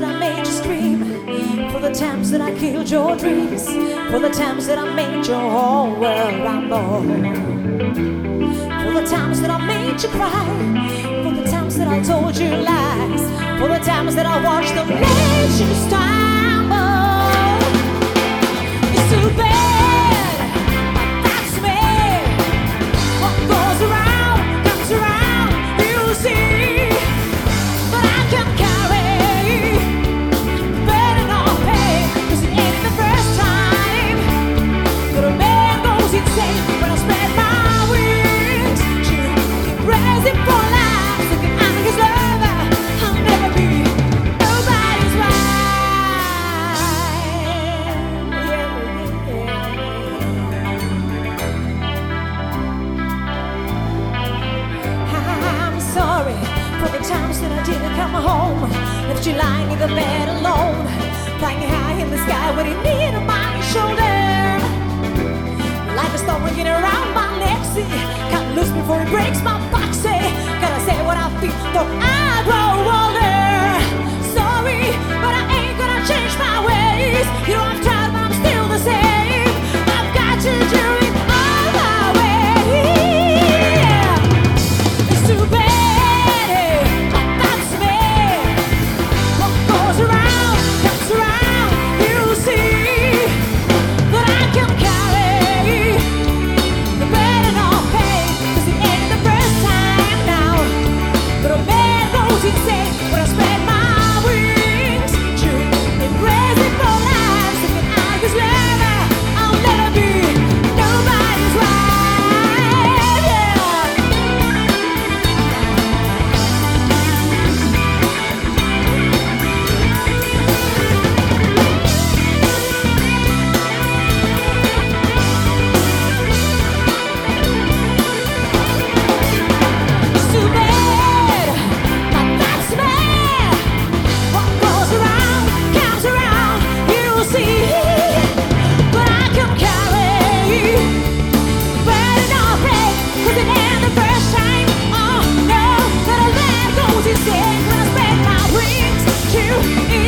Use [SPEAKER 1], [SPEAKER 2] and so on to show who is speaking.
[SPEAKER 1] that I made you scream, for the times that I killed your dreams, for the times that I made your whole world rumble, for the times that I made you cry, for the times that I told you lies, for the times that I watched the nations die. Times that I didn't come home. Left you lying in the bed alone, flying high in the sky with a knee on my shoulder. Life is around my neck, see. Before it breaks my what I feel, though you.